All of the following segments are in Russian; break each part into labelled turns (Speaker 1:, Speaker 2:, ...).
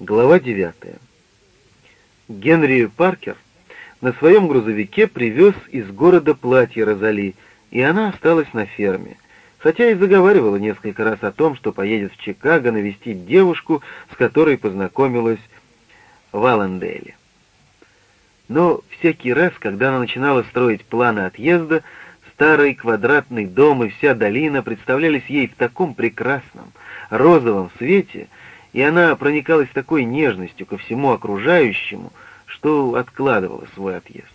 Speaker 1: Глава 9. Генри Паркер на своем грузовике привез из города платье Розали, и она осталась на ферме, хотя и заговаривала несколько раз о том, что поедет в Чикаго навестить девушку, с которой познакомилась в Алленделе. Но всякий раз, когда она начинала строить планы отъезда, старый квадратный дом и вся долина представлялись ей в таком прекрасном, розовом свете — и она проникалась такой нежностью ко всему окружающему, что откладывала свой отъезд.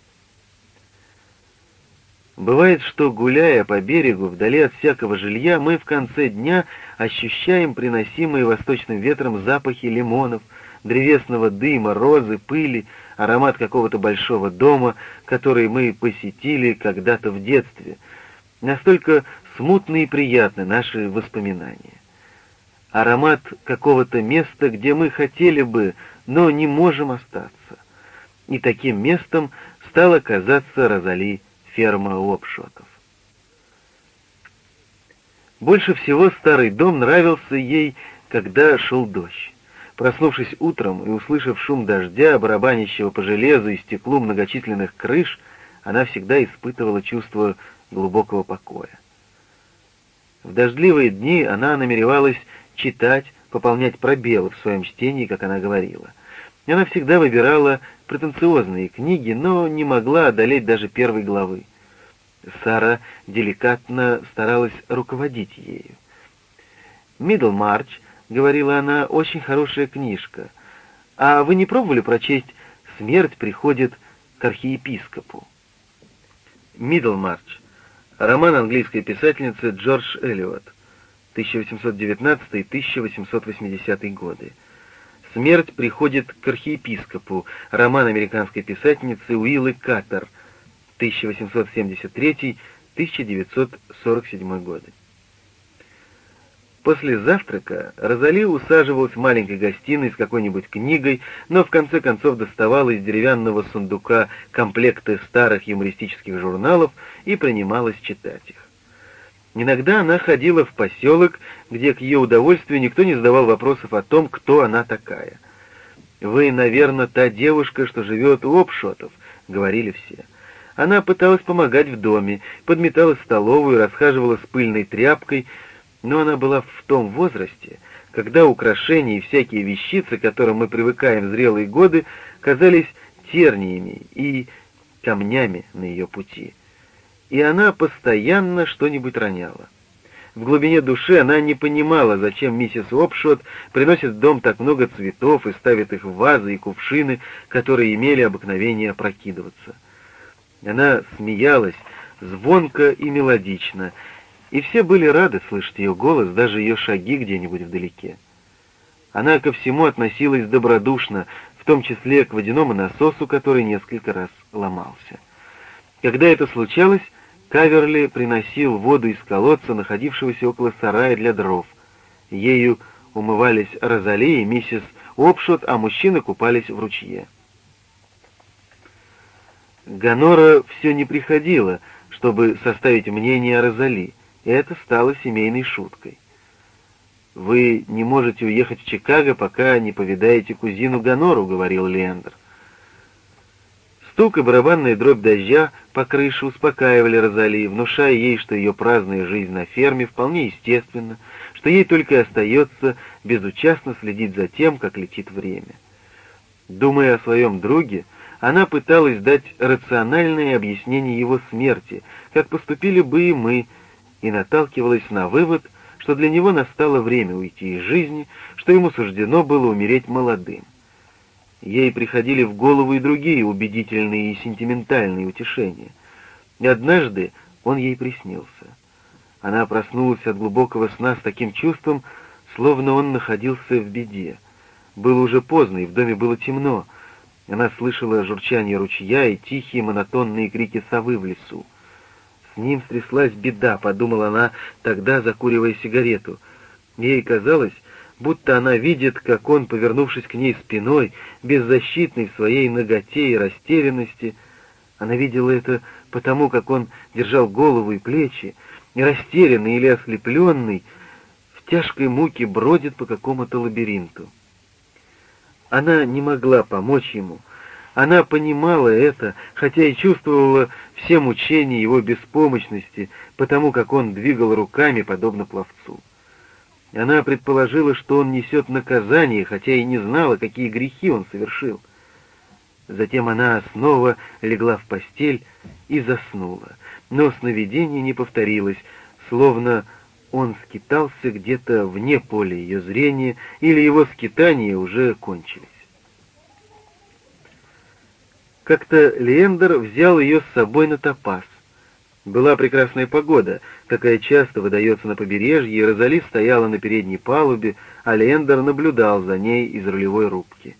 Speaker 1: Бывает, что, гуляя по берегу, вдали от всякого жилья, мы в конце дня ощущаем приносимые восточным ветром запахи лимонов, древесного дыма, розы, пыли, аромат какого-то большого дома, который мы посетили когда-то в детстве. Настолько смутны и приятны наши воспоминания аромат какого-то места, где мы хотели бы, но не можем остаться. И таким местом стала казаться Розали ферма Лопшотов. Больше всего старый дом нравился ей, когда шел дождь. Проснувшись утром и услышав шум дождя, барабанящего по железу и стеклу многочисленных крыш, она всегда испытывала чувство глубокого покоя. В дождливые дни она намеревалась читать, пополнять пробелы в своем чтении, как она говорила. Она всегда выбирала претенциозные книги, но не могла одолеть даже первой главы. Сара деликатно старалась руководить ею. «Миддлмарч», — говорила она, — «очень хорошая книжка. А вы не пробовали прочесть «Смерть приходит к архиепископу»?» «Миддлмарч» — роман английской писательницы Джордж Эллиот. 1819-1880 годы. «Смерть приходит к архиепископу», роман американской писательницы Уиллы Каттер, 1873-1947 годы. После завтрака Розали усаживалась в маленькой гостиной с какой-нибудь книгой, но в конце концов доставала из деревянного сундука комплекты старых юмористических журналов и принималась читать их. Иногда она ходила в поселок, где к ее удовольствию никто не задавал вопросов о том, кто она такая. «Вы, наверное, та девушка, что живет у Обшотов», — говорили все. Она пыталась помогать в доме, подметала столовую, расхаживала с пыльной тряпкой, но она была в том возрасте, когда украшения и всякие вещицы, к которым мы привыкаем в зрелые годы, казались терниями и камнями на ее пути и она постоянно что-нибудь роняла. В глубине души она не понимала, зачем миссис Опшот приносит в дом так много цветов и ставит их в вазы и кувшины, которые имели обыкновение опрокидываться. Она смеялась звонко и мелодично, и все были рады слышать ее голос, даже ее шаги где-нибудь вдалеке. Она ко всему относилась добродушно, в том числе к водяному насосу, который несколько раз ломался. Когда это случалось, Каверли приносил воду из колодца, находившегося около сарая для дров. Ею умывались Розали и миссис Опшот, а мужчины купались в ручье. Ганора все не приходила, чтобы составить мнение о Розали, и это стало семейной шуткой. «Вы не можете уехать в Чикаго, пока не повидаете кузину Ганору», — говорил Леандр. Стук и барабанная дробь дождя по крыше успокаивали Розали, внушая ей, что ее праздная жизнь на ферме вполне естественна, что ей только и остается безучастно следить за тем, как летит время. Думая о своем друге, она пыталась дать рациональное объяснение его смерти, как поступили бы и мы, и наталкивалась на вывод, что для него настало время уйти из жизни, что ему суждено было умереть молодым. Ей приходили в голову и другие убедительные и сентиментальные утешения. И однажды он ей приснился. Она проснулась от глубокого сна с таким чувством, словно он находился в беде. Было уже поздно, и в доме было темно. Она слышала журчание ручья и тихие монотонные крики совы в лесу. «С ним стряслась беда», — подумала она тогда, закуривая сигарету. Ей казалось, будто она видит, как он, повернувшись к ней спиной, беззащитный в своей ноготе и растерянности, она видела это потому, как он держал голову и плечи, и растерянный или ослепленный, в тяжкой муке бродит по какому-то лабиринту. Она не могла помочь ему. Она понимала это, хотя и чувствовала все мучения его беспомощности, потому как он двигал руками, подобно пловцу. Она предположила, что он несет наказание, хотя и не знала, какие грехи он совершил. Затем она снова легла в постель и заснула, но сновидение не повторилось, словно он скитался где-то вне поля ее зрения, или его скитания уже кончились. Как-то Лендер взял ее с собой на топаз. Была прекрасная погода, какая часто выдается на побережье, и Розали стояла на передней палубе, а Лендер наблюдал за ней из рулевой рубки.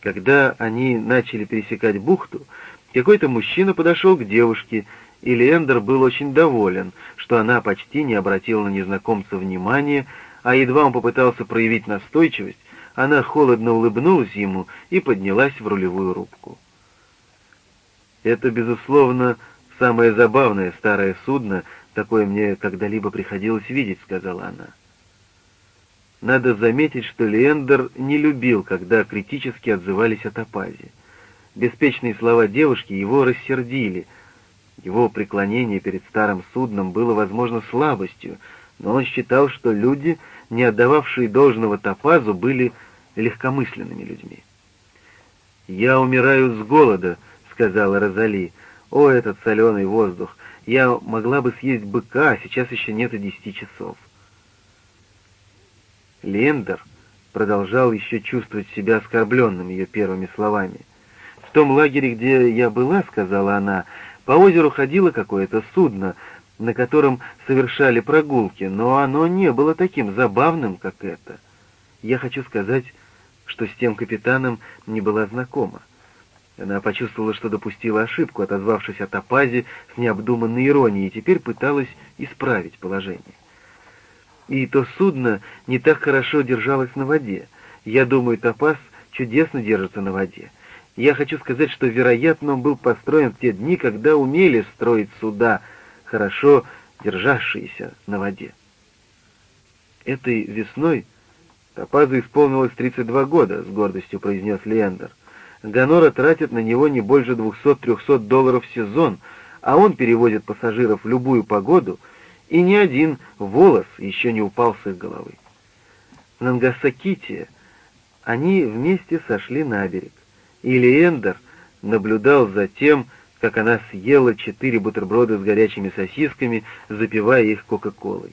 Speaker 1: Когда они начали пересекать бухту, какой-то мужчина подошел к девушке, и Лендер был очень доволен, что она почти не обратила на незнакомца внимания, а едва он попытался проявить настойчивость, она холодно улыбнулась ему и поднялась в рулевую рубку. Это, безусловно, самое забавное старое судно, такое мне когда-либо приходилось видеть, сказала она. Надо заметить, что Лендер не любил, когда критически отзывались о Топазе. Беспечные слова девушки его рассердили. Его преклонение перед старым судном было, возможно, слабостью, но он считал, что люди, не отдававшие должного Топазу, были легкомысленными людьми. «Я умираю с голода», сказала Розали. «О, этот соленый воздух! Я могла бы съесть быка, а сейчас еще нет и десяти часов». Лендер продолжал еще чувствовать себя оскорбленным ее первыми словами. «В том лагере, где я была, — сказала она, — по озеру ходило какое-то судно, на котором совершали прогулки, но оно не было таким забавным, как это. Я хочу сказать, что с тем капитаном не была знакома. Она почувствовала, что допустила ошибку, отозвавшись о топазе с необдуманной иронией, и теперь пыталась исправить положение. И то судно не так хорошо держалось на воде. Я думаю, топаз чудесно держится на воде. Я хочу сказать, что, вероятно, он был построен в те дни, когда умели строить суда, хорошо державшиеся на воде. Этой весной Топазу исполнилось 32 года, с гордостью произнес Леандр. Гонора тратит на него не больше 200-300 долларов в сезон, а он перевозит пассажиров в любую погоду, и ни один волос еще не упал с их головы. В Нангасаките они вместе сошли на берег, и Леендер наблюдал за тем, как она съела четыре бутерброда с горячими сосисками, запивая их Кока-Колой.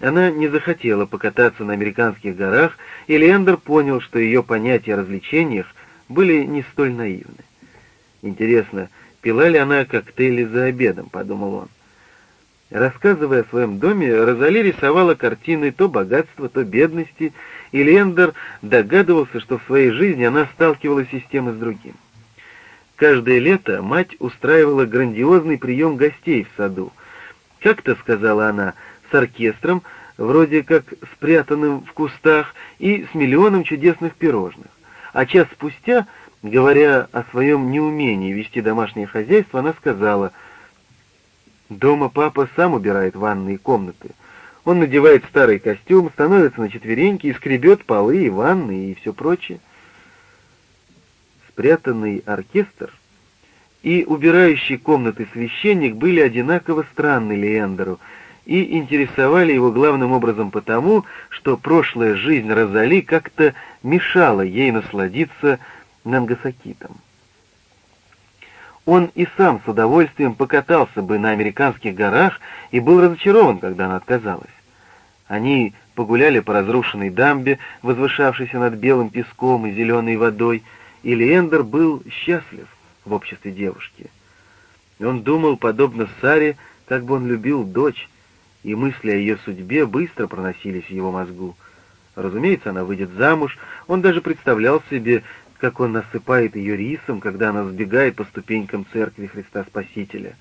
Speaker 1: Она не захотела покататься на американских горах, и Лендер понял, что ее понятия о развлечениях были не столь наивны. Интересно, пила ли она коктейли за обедом, подумал он. Рассказывая о своем доме, Розали рисовала картины то богатства, то бедности, и Лендер догадывался, что в своей жизни она сталкивалась и с тем, и с другим. Каждое лето мать устраивала грандиозный прием гостей в саду. Как-то, сказала она, с оркестром, вроде как спрятанным в кустах, и с миллионом чудесных пирожных а час спустя, говоря о своем неумении вести домашнее хозяйство, она сказала, «Дома папа сам убирает ванные комнаты. Он надевает старый костюм, становится на четвереньки и скребет полы и ванны и все прочее». Спрятанный оркестр и убирающий комнаты священник были одинаково странны Леандеру — и интересовали его главным образом потому, что прошлая жизнь Розали как-то мешала ей насладиться Нангасакитом. Он и сам с удовольствием покатался бы на американских горах и был разочарован, когда она отказалась. Они погуляли по разрушенной дамбе, возвышавшейся над белым песком и зеленой водой, и Леендер был счастлив в обществе девушки. Он думал, подобно Саре, как бы он любил дочь, и мысли о ее судьбе быстро проносились в его мозгу. Разумеется, она выйдет замуж, он даже представлял себе, как он насыпает ее рисом, когда она сбегает по ступенькам церкви Христа Спасителя.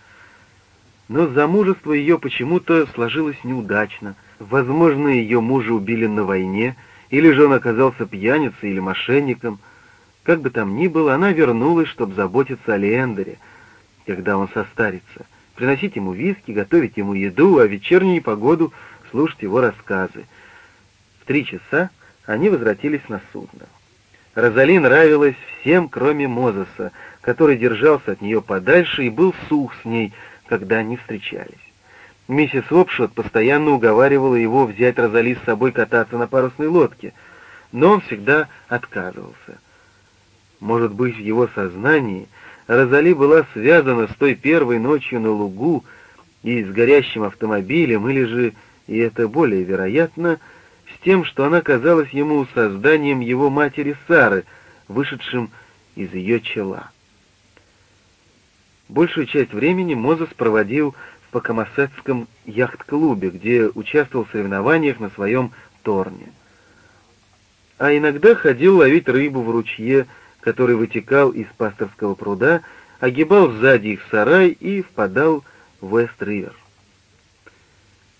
Speaker 1: Но замужество ее почему-то сложилось неудачно. Возможно, ее мужа убили на войне, или же он оказался пьяницей или мошенником. Как бы там ни было, она вернулась, чтобы заботиться о Леендере, когда он состарится — приносить ему виски, готовить ему еду, а в вечернюю погоду слушать его рассказы. В три часа они возвратились на судно. Розали нравилась всем, кроме Мозеса, который держался от нее подальше и был сух с ней, когда они встречались. Миссис Опшот постоянно уговаривала его взять Розали с собой кататься на парусной лодке, но он всегда отказывался. Может быть, в его сознании Розали была связана с той первой ночью на лугу и с горящим автомобилем, или же, и это более вероятно, с тем, что она казалась ему созданием его матери Сары, вышедшим из ее чела. Большую часть времени Мозес проводил в Покомосетском яхт-клубе, где участвовал в соревнованиях на своем торне. А иногда ходил ловить рыбу в ручье, который вытекал из пасторского пруда, огибал сзади их сарай и впадал в Вест-Ривер.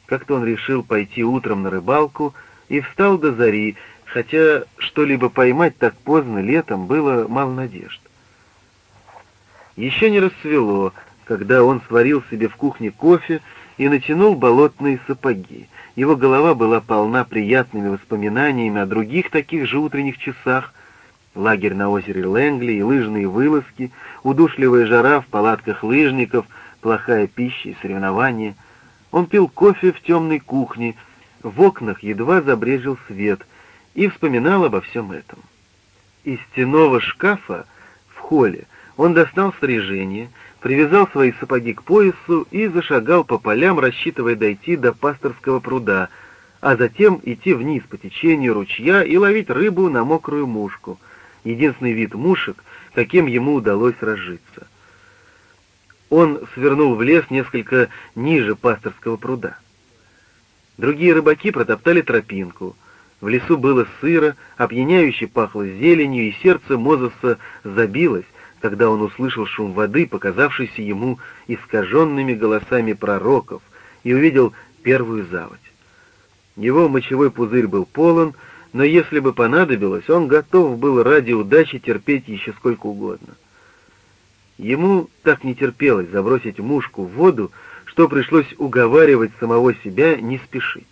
Speaker 1: Как-то он решил пойти утром на рыбалку и встал до зари, хотя что-либо поймать так поздно летом было мало надежд. Еще не расцвело, когда он сварил себе в кухне кофе и натянул болотные сапоги. Его голова была полна приятными воспоминаниями о других таких же утренних часах, лагерь на озере Лэнгли и лыжные вылазки, удушливая жара в палатках лыжников, плохая пища и соревнования. Он пил кофе в темной кухне, в окнах едва забрежил свет и вспоминал обо всем этом. Из стенового шкафа в холле он достал снаряжение, привязал свои сапоги к поясу и зашагал по полям, рассчитывая дойти до пасторского пруда, а затем идти вниз по течению ручья и ловить рыбу на мокрую мушку, единственный вид мушек, каким ему удалось разжиться. Он свернул в лес несколько ниже пасторского пруда. Другие рыбаки протоптали тропинку. В лесу было сыро, опьяняюще пахло зеленью, и сердце Мозеса забилось, когда он услышал шум воды, показавшийся ему искаженными голосами пророков, и увидел первую заводь. Его мочевой пузырь был полон, но если бы понадобилось, он готов был ради удачи терпеть еще сколько угодно. Ему так не терпелось забросить мушку в воду, что пришлось уговаривать самого себя не спешить.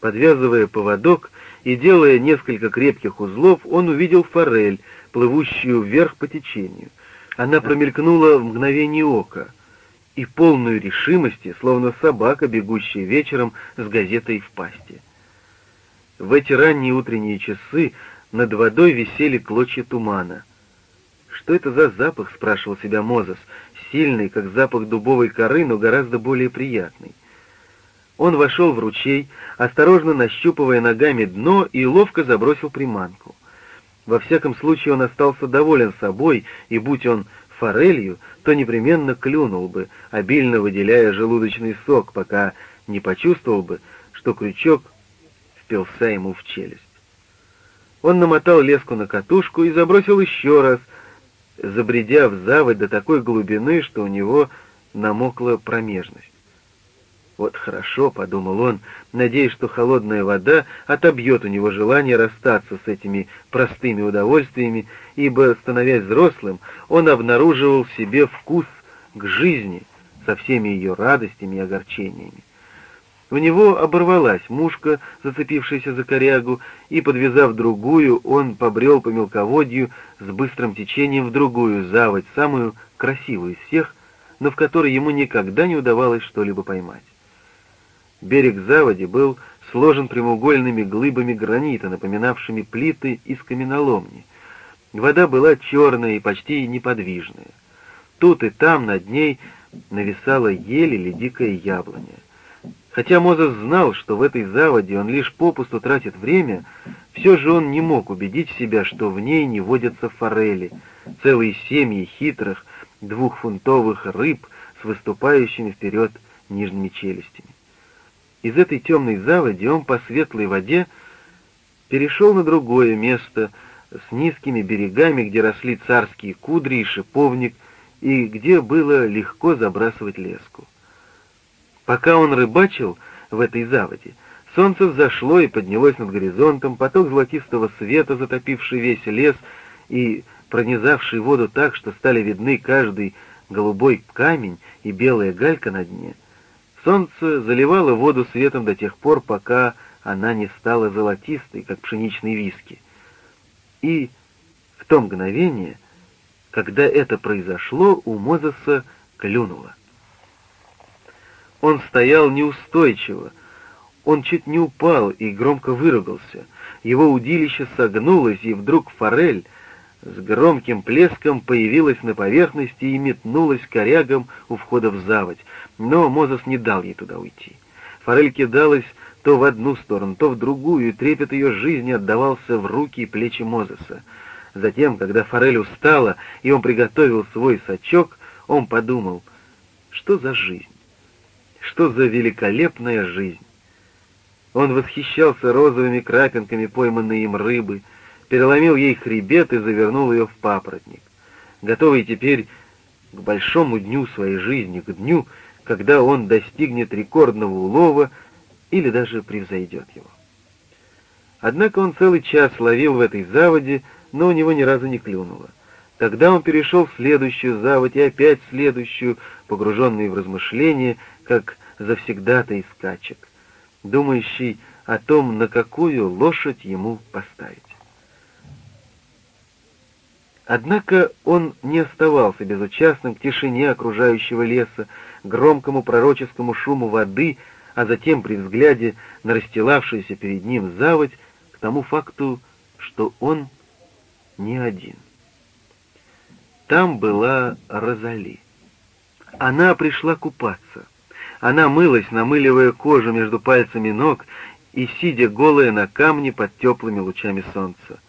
Speaker 1: Подвязывая поводок и делая несколько крепких узлов, он увидел форель, плывущую вверх по течению. Она промелькнула в мгновение ока и полную решимости, словно собака, бегущая вечером с газетой в пасти. В эти ранние утренние часы над водой висели клочья тумана. «Что это за запах?» — спрашивал себя Мозес. «Сильный, как запах дубовой коры, но гораздо более приятный». Он вошел в ручей, осторожно нащупывая ногами дно, и ловко забросил приманку. Во всяком случае, он остался доволен собой, и будь он форелью, то непременно клюнул бы, обильно выделяя желудочный сок, пока не почувствовал бы, что крючок впился ему в челюсть. Он намотал леску на катушку и забросил еще раз, забредя в заводь до такой глубины, что у него намокла промежность. «Вот хорошо», — подумал он, надеясь, что холодная вода отобьет у него желание расстаться с этими простыми удовольствиями, ибо, становясь взрослым, он обнаруживал в себе вкус к жизни со всеми ее радостями и огорчениями. У него оборвалась мушка, зацепившаяся за корягу, и, подвязав другую, он побрел по мелководью с быстрым течением в другую заводь, самую красивую из всех, но в которой ему никогда не удавалось что-либо поймать. Берег заводи был сложен прямоугольными глыбами гранита, напоминавшими плиты из каменоломни. Вода была черная и почти неподвижная. Тут и там над ней нависала ель или дикая яблоня. Хотя Мозес знал, что в этой заводе он лишь попусту тратит время, все же он не мог убедить себя, что в ней не водятся форели, целые семьи хитрых двухфунтовых рыб с выступающими вперед нижними челюстями. Из этой темной заводи он по светлой воде перешел на другое место с низкими берегами, где росли царские кудри и шиповник, и где было легко забрасывать леску. Пока он рыбачил в этой заводе, солнце взошло и поднялось над горизонтом, поток золотистого света, затопивший весь лес и пронизавший воду так, что стали видны каждый голубой камень и белая галька на дне — Солнце заливало воду светом до тех пор, пока она не стала золотистой, как пшеничный виски. И в то мгновение, когда это произошло, у Мозеса клюнуло. Он стоял неустойчиво, он чуть не упал и громко выругался. Его удилище согнулось, и вдруг форель с громким плеском появилась на поверхности и метнулась корягом у входа в заводь, но Мозес не дал ей туда уйти. Форель кидалась то в одну сторону, то в другую, и трепет ее жизни отдавался в руки и плечи Мозеса. Затем, когда Форель устала, и он приготовил свой сачок, он подумал, что за жизнь, что за великолепная жизнь. Он восхищался розовыми крапинками пойманной им рыбы, переломил ей хребет и завернул ее в папоротник. Готовый теперь к большому дню своей жизни, к дню, когда он достигнет рекордного улова или даже превзойдет его. Однако он целый час ловил в этой заводе, но у него ни разу не клюнуло. Тогда он перешел в следующую заводь и опять в следующую, погруженный в размышления, как завсегда-то и скачек думающий о том, на какую лошадь ему поставить. Однако он не оставался безучастным к тишине окружающего леса, громкому пророческому шуму воды, а затем при взгляде на расстилавшуюся перед ним заводь к тому факту, что он не один. Там была Розали. Она пришла купаться — она мылась, намыливая кожу между пальцами ног и сидя голая на камне под теплыми лучами солнца.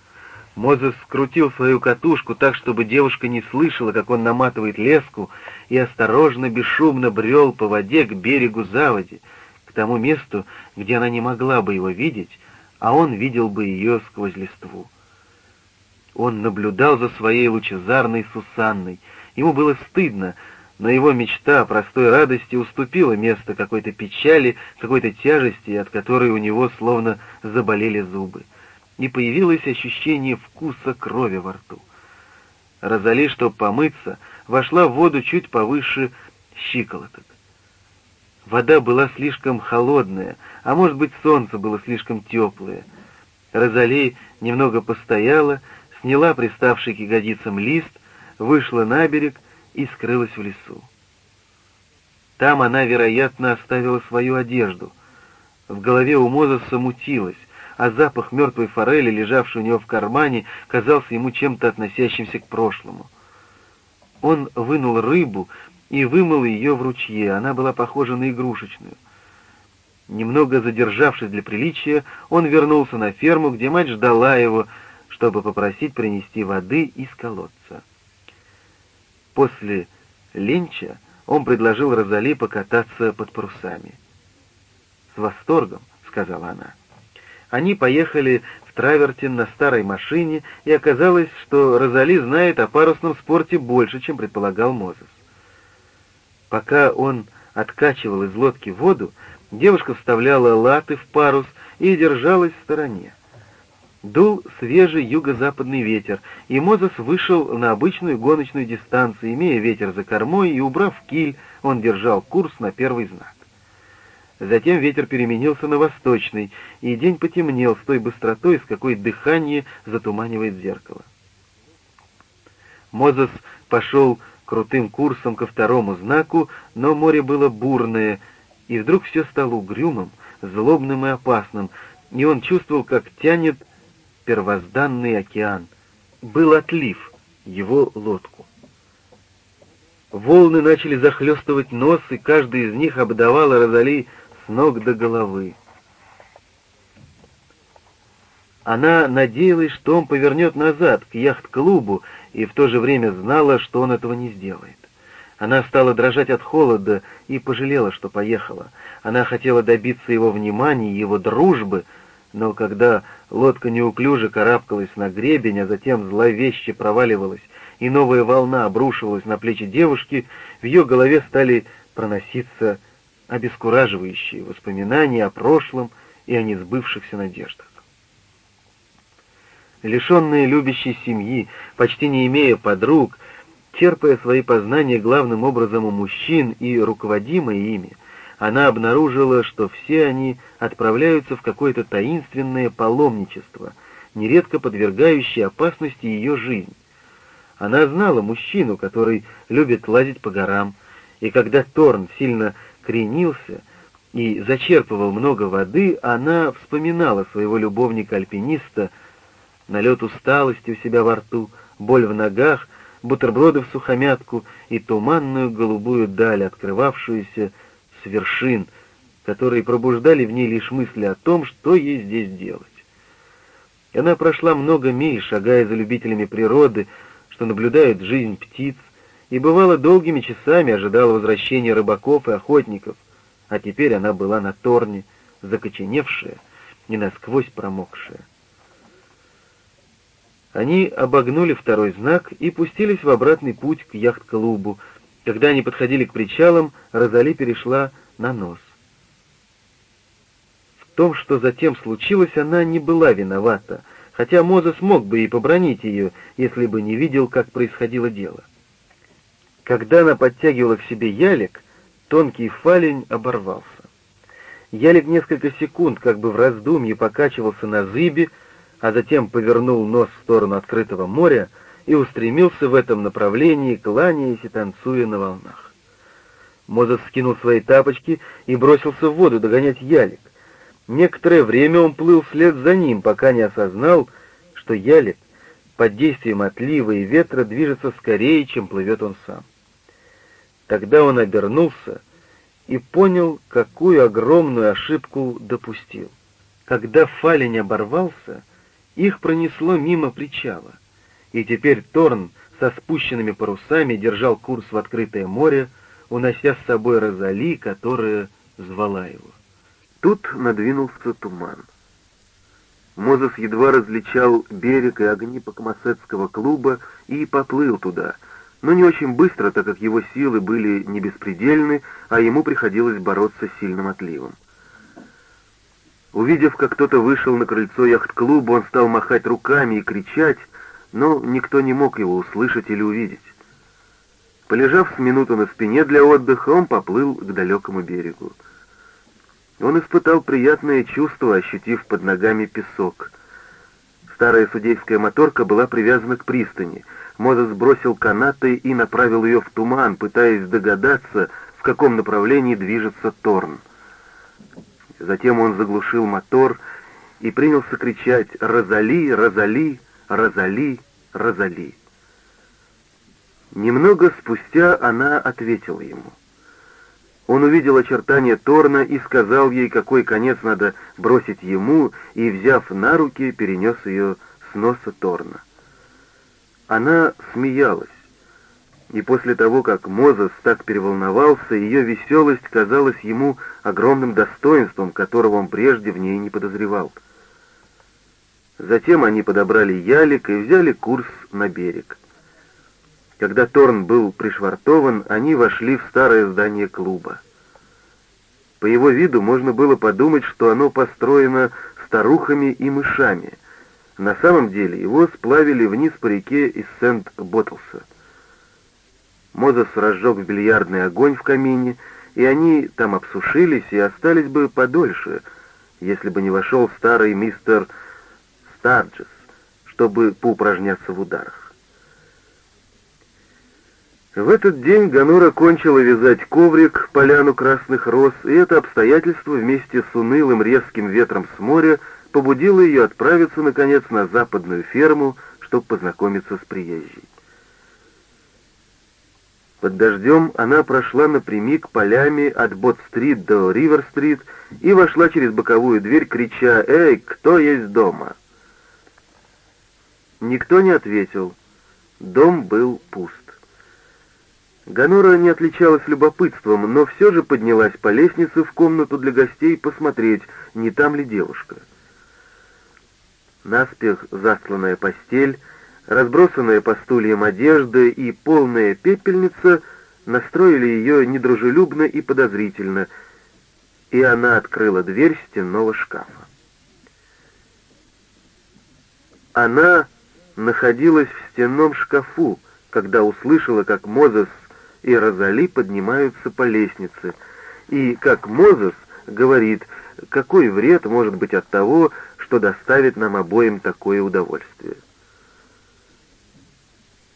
Speaker 1: Мозес скрутил свою катушку так, чтобы девушка не слышала, как он наматывает леску, и осторожно, бесшумно брел по воде к берегу заводи, к тому месту, где она не могла бы его видеть, а он видел бы ее сквозь листву. Он наблюдал за своей лучезарной Сусанной. Ему было стыдно, но его мечта о простой радости уступила место какой-то печали, какой-то тяжести, от которой у него словно заболели зубы. И появилось ощущение вкуса крови во рту. Розали, чтобы помыться, вошла в воду чуть повыше щиколоток. Вода была слишком холодная, а может быть солнце было слишком теплое. Розали немного постояла, сняла приставший к ягодицам лист, вышла на берег и скрылась в лесу. Там она, вероятно, оставила свою одежду. В голове у Мозеса мутилось, а запах мертвой форели, лежавший у него в кармане, казался ему чем-то относящимся к прошлому. Он вынул рыбу и вымыл ее в ручье, она была похожа на игрушечную. Немного задержавшись для приличия, он вернулся на ферму, где мать ждала его, чтобы попросить принести воды из колодца. После линча он предложил Розали покататься под парусами. «С восторгом», — сказала она. Они поехали в Травертин на старой машине, и оказалось, что Розали знает о парусном спорте больше, чем предполагал Мозес. Пока он откачивал из лодки воду, девушка вставляла латы в парус и держалась в стороне. Дул свежий юго-западный ветер, и Мозес вышел на обычную гоночную дистанцию, имея ветер за кормой, и, убрав киль, он держал курс на первый знак. Затем ветер переменился на восточный, и день потемнел с той быстротой, с какой дыхание затуманивает зеркало. Мозес пошел крутым курсом ко второму знаку, но море было бурное, и вдруг все стало угрюмым, злобным и опасным, и он чувствовал, как тянет первозданный океан. Был отлив, его лодку. Волны начали захлестывать нос, и каждый из них обдавал Розали с ног до головы. Она надеялась, что он повернет назад, к яхт-клубу, и в то же время знала, что он этого не сделает. Она стала дрожать от холода и пожалела, что поехала. Она хотела добиться его внимания, его дружбы, но когда лодка неуклюже карабкалась на гребень, а затем зловеще проваливалась, и новая волна обрушивалась на плечи девушки, в ее голове стали проноситься обескураживающие воспоминания о прошлом и о несбывшихся надеждах. Лишенная любящей семьи, почти не имея подруг, черпая свои познания главным образом у мужчин и руководимая ими, она обнаружила, что все они отправляются в какое-то таинственное паломничество, нередко подвергающие опасности ее жизнь. Она знала мужчину, который любит лазить по горам, и когда Торн сильно кренился и зачерпывал много воды, она вспоминала своего любовника-альпиниста, налет усталости у себя во рту, боль в ногах, бутерброды в сухомятку и туманную голубую даль, открывавшуюся с вершин, которые пробуждали в ней лишь мысли о том, что ей здесь делать. Она прошла много миль, шагая за любителями природы, что наблюдают жизнь птиц, и бывало долгими часами ожидала возвращения рыбаков и охотников, а теперь она была на торне, закоченевшая и насквозь промокшая. Они обогнули второй знак и пустились в обратный путь к яхт-клубу. Когда они подходили к причалам, Розали перешла на нос. В том, что затем случилось, она не была виновата, хотя Мозес мог бы и побронить ее, если бы не видел, как происходило дело. Когда она подтягивала к себе ялик, тонкий фалень оборвался. Ялик несколько секунд, как бы в раздумье, покачивался на зыбе, а затем повернул нос в сторону открытого моря и устремился в этом направлении, кланяясь и танцуя на волнах. Мозес скинул свои тапочки и бросился в воду догонять ялик. Некоторое время он плыл вслед за ним, пока не осознал, что ялик под действием отлива и ветра движется скорее, чем плывет он сам. Тогда он обернулся и понял, какую огромную ошибку допустил. Когда фалень оборвался, их пронесло мимо причала, и теперь Торн со спущенными парусами держал курс в открытое море, унося с собой Розали, которая звала его. Тут надвинулся туман. Мозес едва различал берег и огни Покмасетского клуба и поплыл туда, но не очень быстро, так как его силы были не беспредельны, а ему приходилось бороться с сильным отливом. Увидев, как кто-то вышел на крыльцо яхт-клуба, он стал махать руками и кричать, но никто не мог его услышать или увидеть. Полежав с минуту на спине для отдыха, он поплыл к далекому берегу. Он испытал приятное чувство, ощутив под ногами песок. Старая судейская моторка была привязана к пристани. Мозес сбросил канаты и направил ее в туман, пытаясь догадаться, в каком направлении движется Торн. Затем он заглушил мотор и принялся кричать «Розали! Розали! Розали! Розали!». Немного спустя она ответила ему. Он увидел очертания Торна и сказал ей, какой конец надо бросить ему, и, взяв на руки, перенес ее с носа Торна. Она смеялась и после того, как Мозес так переволновался, ее веселость казалась ему огромным достоинством, которого он прежде в ней не подозревал. Затем они подобрали ялик и взяли курс на берег. Когда Торн был пришвартован, они вошли в старое здание клуба. По его виду можно было подумать, что оно построено старухами и мышами. На самом деле его сплавили вниз по реке из Сент-Боттлса. Мозес разжег бильярдный огонь в камине, и они там обсушились и остались бы подольше, если бы не вошел старый мистер Старджес, чтобы поупражняться в ударах. В этот день Ганура кончила вязать коврик, поляну красных роз, и это обстоятельство вместе с унылым резким ветром с моря побудило ее отправиться, наконец, на западную ферму, чтобы познакомиться с приезжей. Под дождем она прошла напрямик полями от Бот-стрит до Ривер-стрит и вошла через боковую дверь, крича «Эй, кто есть дома?». Никто не ответил. Дом был пуст. Ганора не отличалась любопытством, но все же поднялась по лестнице в комнату для гостей посмотреть, не там ли девушка. Наспех застланная постель, Разбросанная по стульям одежда и полная пепельница настроили ее недружелюбно и подозрительно, и она открыла дверь стенного шкафа. Она находилась в стенном шкафу, когда услышала, как Мозес и Розали поднимаются по лестнице, и как Мозес говорит, какой вред может быть от того, что доставит нам обоим такое удовольствие.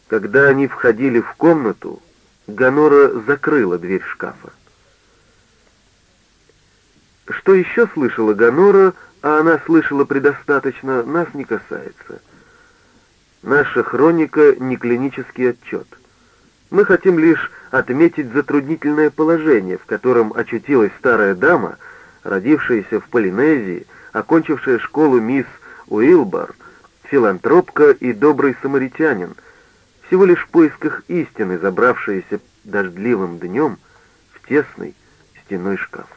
Speaker 1: Когда они входили в комнату, Ганора закрыла дверь шкафа. Что еще слышала Ганора, а она слышала предостаточно, нас не касается. Наша хроника не клинический отчет. Мы хотим лишь отметить затруднительное положение, в котором очутилась старая дама, родившаяся в Полинезии, окончившая школу мисс Уилбар, филантропка и добрый самаритянин, всего лишь в поисках истины, забравшаяся дождливым днем в тесный стеной шкаф.